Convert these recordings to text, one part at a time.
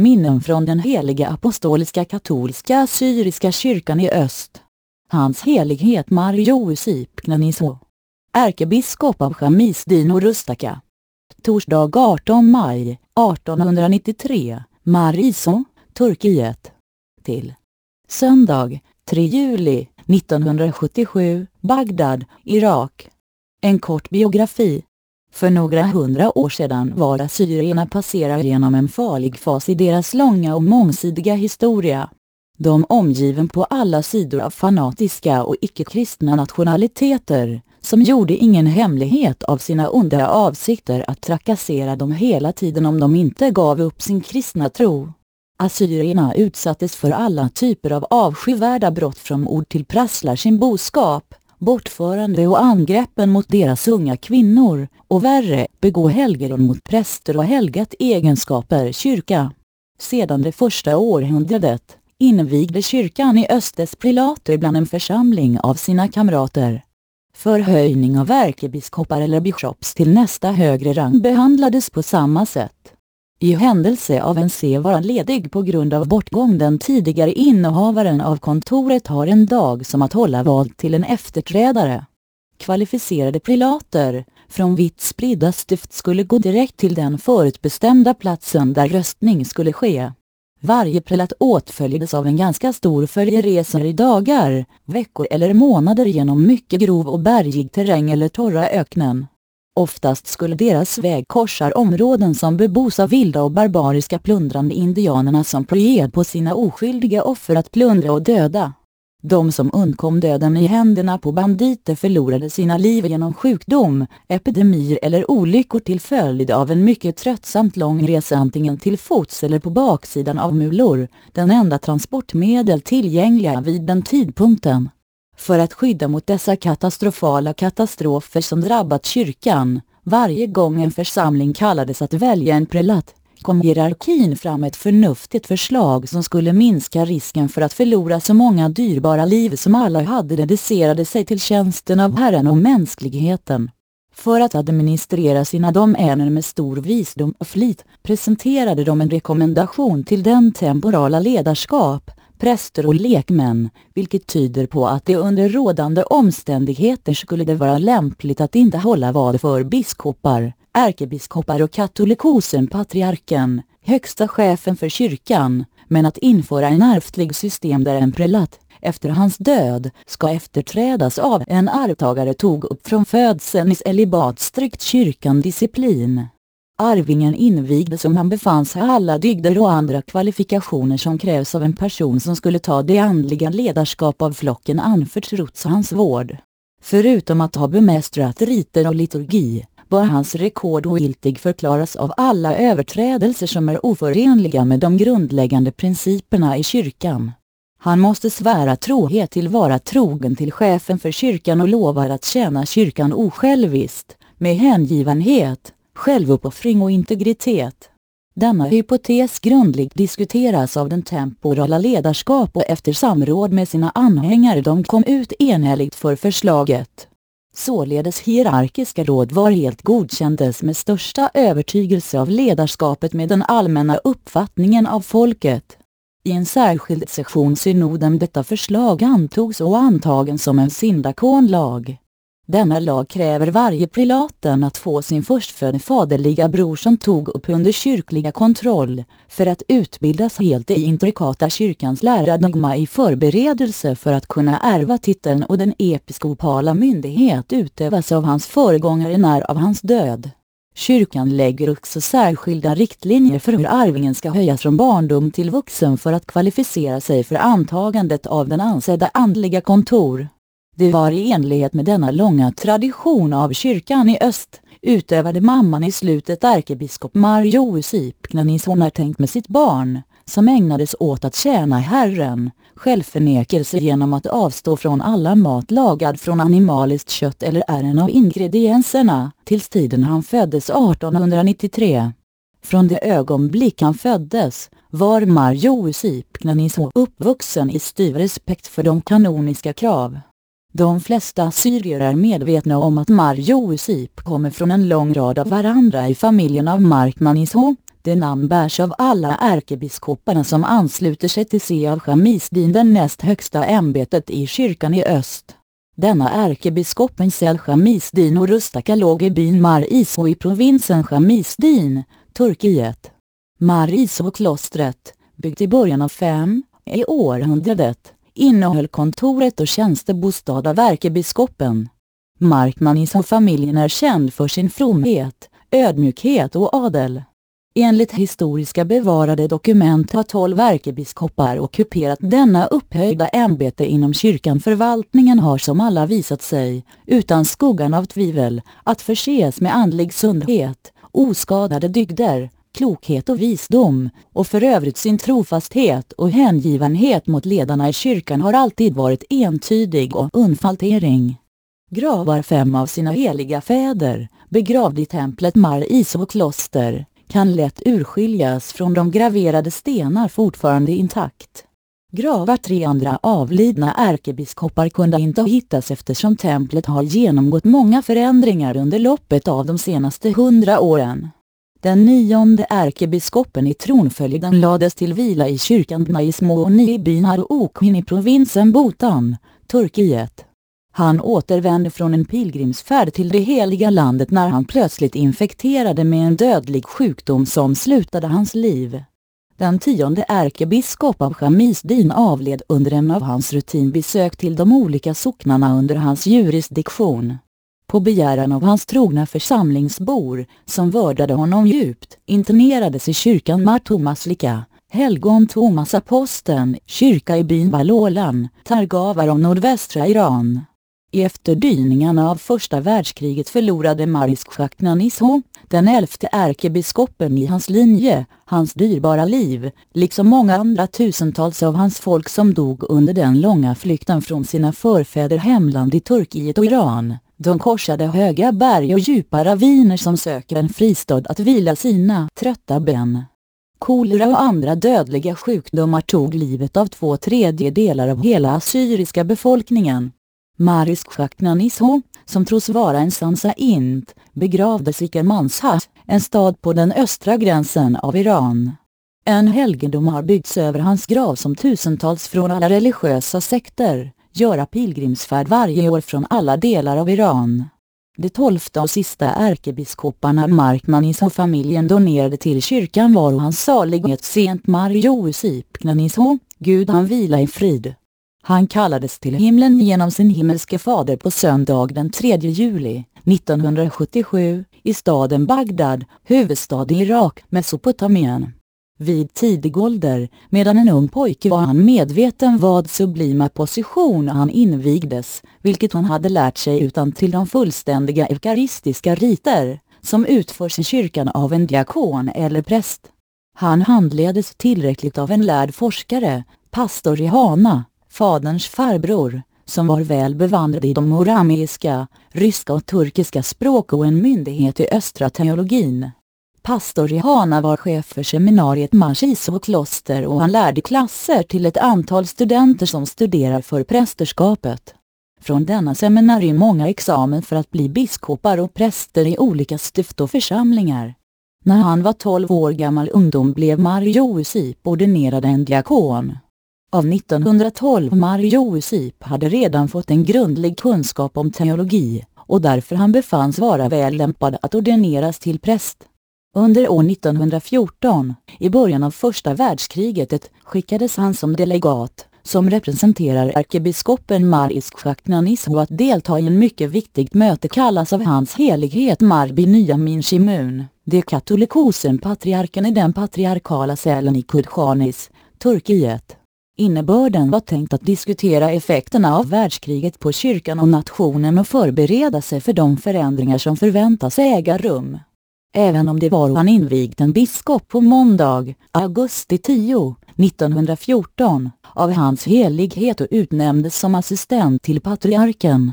Minnen från den heliga apostoliska katolska syriska kyrkan i öst. Hans helighet Mar Josip Ärkebiskop av Chamis Dino Rustaka. Torsdag 18 maj 1893, Mariso, Turkiet. Till. Söndag 3 juli 1977, Bagdad, Irak. En kort biografi. För några hundra år sedan var assyrierna passerar genom en farlig fas i deras långa och mångsidiga historia. De omgiven på alla sidor av fanatiska och icke-kristna nationaliteter, som gjorde ingen hemlighet av sina onda avsikter att trakassera dem hela tiden om de inte gav upp sin kristna tro. Assyrierna utsattes för alla typer av avskyvärda brott från ord till prasslar sin boskap, bortförande och angreppen mot deras unga kvinnor, och värre, begå helgeron mot präster och helgat egenskaper kyrka. Sedan det första århundradet invigde kyrkan i Östes prilater bland en församling av sina kamrater. Förhöjning av ärkebiskopar eller bishops till nästa högre rang behandlades på samma sätt. I händelse av en C vara ledig på grund av bortgång den tidigare innehavaren av kontoret har en dag som att hålla val till en efterträdare. Kvalificerade prelater från vitt spridda stift skulle gå direkt till den förutbestämda platsen där röstning skulle ske. Varje prelat åtföljdes av en ganska stor följeresor i dagar, veckor eller månader genom mycket grov och bergig terräng eller torra öknen. Oftast skulle deras väg korsar områden som bebos av vilda och barbariska plundrande indianerna som projed på sina oskyldiga offer att plundra och döda. De som undkom döden i händerna på banditer förlorade sina liv genom sjukdom, epidemier eller olyckor till följd av en mycket tröttsamt lång resa antingen till fots eller på baksidan av mulor, den enda transportmedel tillgängliga vid den tidpunkten. För att skydda mot dessa katastrofala katastrofer som drabbat kyrkan, varje gång en församling kallades att välja en prelat, kom hierarkin fram ett förnuftigt förslag som skulle minska risken för att förlora så många dyrbara liv som alla hade dedicerade sig till tjänsten av Herren och mänskligheten. För att administrera sina domäner med stor visdom och flit presenterade de en rekommendation till den temporala ledarskap, präster och lekmän, vilket tyder på att det under rådande omständigheter skulle det vara lämpligt att inte hålla vad för biskopar, ärkebiskopar och katolikosen patriarken, högsta chefen för kyrkan, men att införa en ärftlig system där en prelat, efter hans död, ska efterträdas av en arvtagare tog upp från födseln i celibat strikt kyrkan disciplin. Arvingen invigdes om han befann sig alla dygder och andra kvalifikationer som krävs av en person som skulle ta det andliga ledarskap av flocken anförtrotts hans vård. Förutom att ha bemästrat riter och liturgi, bör hans rekord ogiltig förklaras av alla överträdelser som är oförenliga med de grundläggande principerna i kyrkan. Han måste svära trohet till vara trogen till chefen för kyrkan och lovar att tjäna kyrkan osjälviskt, med hängivenhet, självuppoffring och integritet. Denna hypotes grundligt diskuteras av den temporala ledarskap och efter samråd med sina anhängare de kom ut enhälligt för förslaget. Således hierarkiska råd var helt godkändes med största övertygelse av ledarskapet med den allmänna uppfattningen av folket. I en särskild session synoden detta förslag antogs och antagen som en syndakonlag. Denna lag kräver varje prilaten att få sin förstfödde faderliga bror som tog upp under kyrkliga kontroll, för att utbildas helt i intrikata kyrkans läradogma i förberedelse för att kunna ärva titeln och den episkopala myndighet utövas av hans föregångare när av hans död. Kyrkan lägger också särskilda riktlinjer för hur arvingen ska höjas från barndom till vuxen för att kvalificera sig för antagandet av den ansedda andliga kontor. Det var i enlighet med denna långa tradition av kyrkan i öst, utövade mamman i slutet ärkebiskop Mar Josip Gnanison tänkt med sitt barn, som ägnades åt att tjäna Herren, självförnekelse genom att avstå från alla mat lagad från animaliskt kött eller är en av ingredienserna, tills tiden han föddes 1893. Från det ögonblick han föddes var Marjo Josip uppvuxen i styv respekt för de kanoniska krav. De flesta syrier är medvetna om att Mar Sip kommer från en lång rad av varandra i familjen av Markmanisho, Det namn bärs av alla ärkebiskoparna som ansluter sig till C av Chamisdin den näst högsta ämbetet i kyrkan i öst. Denna ärkebiskopen Sel Shamisdin och Rustaka låg i byn Mariso i provinsen Shamisdin, Turkiet. Mariso-klostret, byggt i början av 5 i århundradet, innehöll kontoret och tjänstebostad av ärkebiskopen. Markmanis-familjen är känd för sin fromhet, ödmjukhet och adel. Enligt historiska bevarade dokument har tolv ärkebiskopar ockuperat denna upphöjda ämbete inom kyrkan. Förvaltningen har som alla visat sig, utan skuggan av tvivel, att förses med andlig sundhet, oskadade dygder, klokhet och visdom, och för övrigt sin trofasthet och hängivenhet mot ledarna i kyrkan har alltid varit entydig och undfaltering. Gravar fem av sina heliga fäder, begravd i templet Mar Iso kloster, kan lätt urskiljas från de graverade stenar fortfarande intakt. Gravar tre andra avlidna ärkebiskopar kunde inte hittas eftersom templet har genomgått många förändringar under loppet av de senaste hundra åren. Den nionde ärkebiskopen i tronföljden lades till vila i kyrkan Bnaismoni i byn Haroukhin i provinsen Botan, Turkiet. Han återvände från en pilgrimsfärd till det heliga landet när han plötsligt infekterade med en dödlig sjukdom som slutade hans liv. Den tionde ärkebiskop av Chamisdin avled under en av hans rutinbesök till de olika socknarna under hans jurisdiktion. På begäran av hans trogna församlingsbor, som vördade honom djupt, internerades i kyrkan Martomaslika, helgon Thomas aposteln, kyrka i byn Balolan, Targavar om nordvästra Iran. I efterdyningarna av första världskriget förlorade Marisk Shaknanisho, den elfte ärkebiskopen i hans linje, hans dyrbara liv, liksom många andra tusentals av hans folk som dog under den långa flykten från sina förfäder hemland i Turkiet och Iran. De korsade höga berg och djupa raviner som söker en fristad att vila sina trötta ben. Kolera och andra dödliga sjukdomar tog livet av två tredjedelar av hela assyriska befolkningen. Marisk Shaknanisho, som tros vara en Sansa Int, begravdes i Kermanshah, en stad på den östra gränsen av Iran. En helgedom har byggts över hans grav som tusentals från alla religiösa sekter, göra pilgrimsfärd varje år från alla delar av Iran. De tolfte och sista ärkebiskoparna Marknanis och familjen donerade till kyrkan var och hans salighet sent Mar Josip Gud han vila i frid. Han kallades till himlen genom sin himmelske fader på söndag den 3 juli 1977 i staden Bagdad, huvudstad i Irak, Mesopotamien. Vid tidig ålder, medan en ung pojke var han medveten vad sublima position han invigdes, vilket han hade lärt sig utan till de fullständiga eukaristiska riter, som utförs i kyrkan av en diakon eller präst. Han handledes tillräckligt av en lärd forskare, pastor i Hana, faderns farbror, som var väl bevandrad i de morameiska, ryska och turkiska språk och en myndighet i östra teologin. Pastor Rihana var chef för seminariet Marshiso kloster och han lärde klasser till ett antal studenter som studerar för prästerskapet. Från denna seminarium många examen för att bli biskopar och präster i olika stift och församlingar. När han var 12 år gammal ungdom blev Mario Usip ordinerad en diakon. Av 1912 Mario Usip hade redan fått en grundlig kunskap om teologi och därför han befanns vara väl lämpad att ordineras till präst. Under år 1914, i början av första världskriget, skickades han som delegat, som representerar ärkebiskopen Marisk Shaknanisho att delta i en mycket viktigt möte kallas av hans helighet Marbi Nyamin Shimun, det katolikosen patriarken i den patriarkala cellen i Kudchanis, Turkiet. Innebörden var tänkt att diskutera effekterna av världskriget på kyrkan och nationen och förbereda sig för de förändringar som förväntas äga rum. Även om det var han invigt en biskop på måndag, augusti 10, 1914, av hans helighet och utnämndes som assistent till patriarken.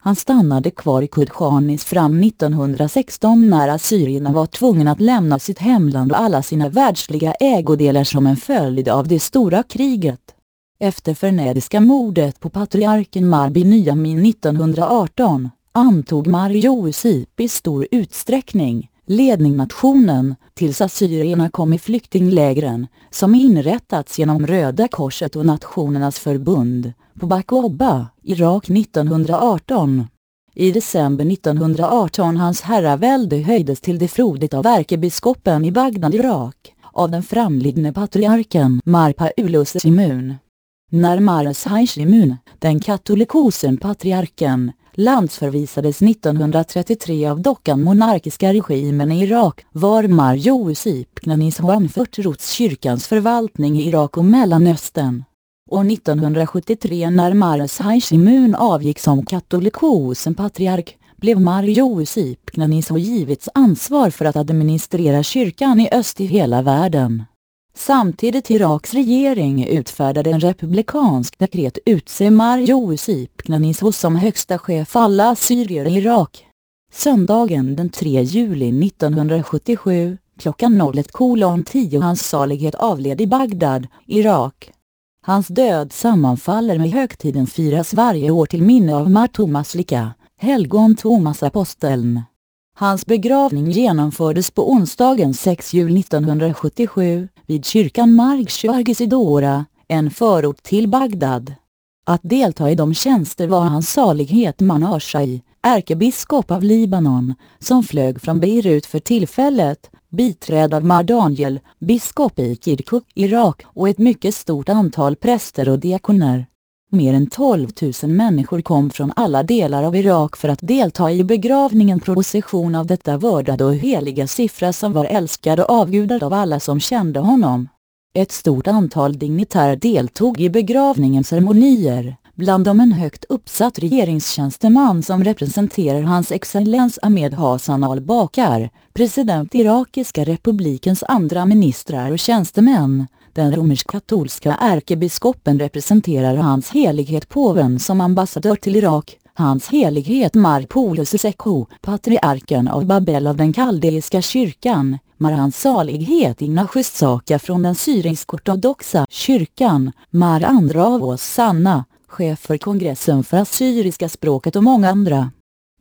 Han stannade kvar i Kudchanis fram 1916 när assyrierna var tvungna att lämna sitt hemland och alla sina världsliga ägodelar som en följd av det stora kriget. Efter förnädiska mordet på patriarken Marbi Nyamin 1918 antog Mar Josip i stor utsträckning, ledningnationen, tills assyrierna kom i flyktinglägren, som inrättats genom Röda Korset och Nationernas förbund, på Bakoba, Irak 1918. I december 1918 hans herravälde höjdes till det frodigt av ärkebiskopen i Bagdad, Irak, av den framlidne patriarken Marpa-Ulus Simun. När Mares Haishimun, den katolikosen patriarken, landsförvisades 1933 av dockan monarkiska regimen i Irak var Marjo Josip Knanisho anförtrots kyrkans förvaltning i Irak och Mellanöstern. År 1973 när Mares Haishimun avgick som katolikosen patriark blev Marjo Josip givits ansvar för att administrera kyrkan i öst i hela världen. Samtidigt Iraks regering utfärdade en republikansk dekret utse Mar Josip som högsta chef alla assyrier i Irak. Söndagen den 3 juli 1977, klockan 01.10 hans salighet avled i Bagdad, Irak. Hans död sammanfaller med högtiden firas varje år till minne av Mar Thomas Lika, helgon Thomas aposteln. Hans begravning genomfördes på onsdagen 6 jul 1977 vid kyrkan Margshörgis i Dora, en förort till Bagdad. Att delta i de tjänster var hans salighet Manashai, ärkebiskop av Libanon, som flög från Beirut för tillfället, biträdd av Mardaniel, biskop i Kirkuk, Irak och ett mycket stort antal präster och diakoner. Mer än 12 000 människor kom från alla delar av Irak för att delta i begravningen procession av detta vördade och heliga siffra som var älskad och avgudad av alla som kände honom. Ett stort antal dignitärer deltog i begravningens ceremonier, bland dem en högt uppsatt regeringstjänsteman som representerar hans excellens Ahmed Hassan al-Bakar, president Irakiska republikens andra ministrar och tjänstemän, den romersk-katolska ärkebiskopen representerar hans helighet påven som ambassadör till Irak, hans helighet Marpolus Sekho, patriarken av Babel av den kaldeiska kyrkan, Mar hans salighet Ignatius Saka från den syrisk-ortodoxa kyrkan, Mar andra av oss sanna, chef för kongressen för assyriska språket och många andra.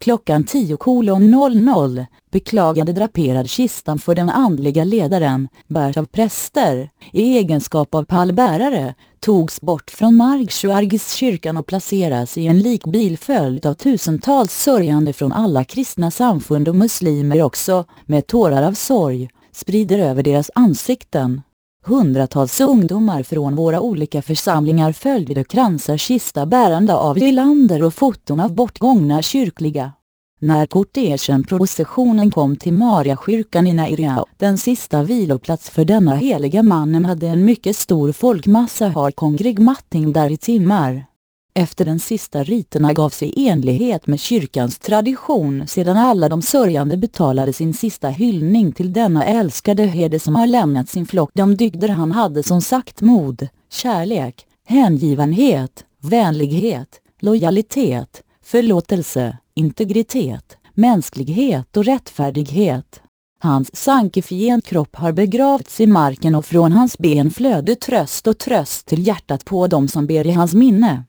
Klockan 10.00 beklagade draperad kistan för den andliga ledaren, bärs av präster, i egenskap av pallbärare, togs bort från Margsjuargis kyrkan och placeras i en likbil följd av tusentals sörjande från alla kristna samfund och muslimer också, med tårar av sorg, sprider över deras ansikten. Hundratals ungdomar från våra olika församlingar följde kransar kista bärande av girlander och foton av bortgångna kyrkliga. När kortegen processionen kom till Mariakyrkan i Nairia, den sista viloplats för denna heliga mannen hade en mycket stor folkmassa har kongregmatting där i timmar. Efter den sista riterna gavs i enlighet med kyrkans tradition sedan alla de sörjande betalade sin sista hyllning till denna älskade herde som har lämnat sin flock de dygder han hade som sagt mod, kärlek, hängivenhet, vänlighet, lojalitet, förlåtelse, integritet, mänsklighet och rättfärdighet. Hans sankifient kropp har begravts i marken och från hans ben flödde tröst och tröst till hjärtat på dem som ber i hans minne.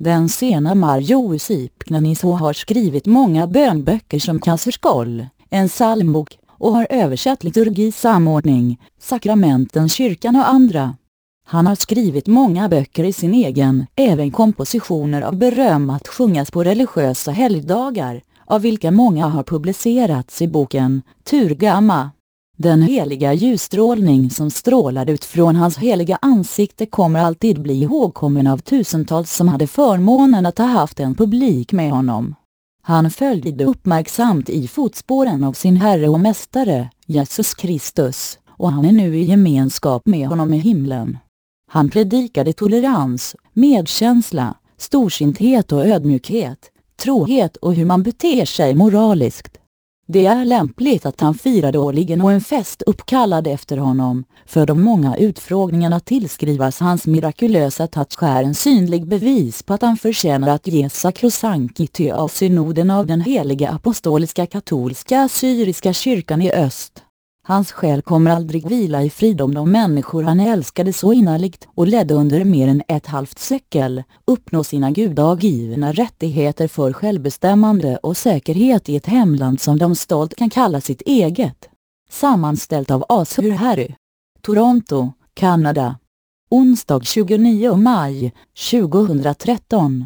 Den sena Marjo Josip har skrivit många bönböcker som Kasserskoll, en psalmbok, och har översatt liturgi samordning, sakramenten, kyrkan och andra. Han har skrivit många böcker i sin egen, även kompositioner av beröm att sjungas på religiösa helgdagar, av vilka många har publicerats i boken Turgama. Den heliga ljusstrålning som strålar ut från hans heliga ansikte kommer alltid bli ihågkommen av tusentals som hade förmånen att ha haft en publik med honom. Han följde uppmärksamt i fotspåren av sin Herre och Mästare, Jesus Kristus, och han är nu i gemenskap med honom i himlen. Han predikade tolerans, medkänsla, storsinthet och ödmjukhet, trohet och hur man beter sig moraliskt. Det är lämpligt att han firade årligen och en fest uppkallad efter honom, för de många utfrågningarna tillskrivas hans mirakulösa touch är en synlig bevis på att han förtjänar att ges sakrosankity av synoden av den heliga apostoliska katolska syriska kyrkan i öst. Hans själ kommer aldrig vila i frid om de människor han älskade så innerligt och ledde under mer än ett halvt sekel uppnå sina gudagivna rättigheter för självbestämmande och säkerhet i ett hemland som de stolt kan kalla sitt eget. Sammanställt av Asur Harry. Toronto, Kanada. Onsdag 29 maj 2013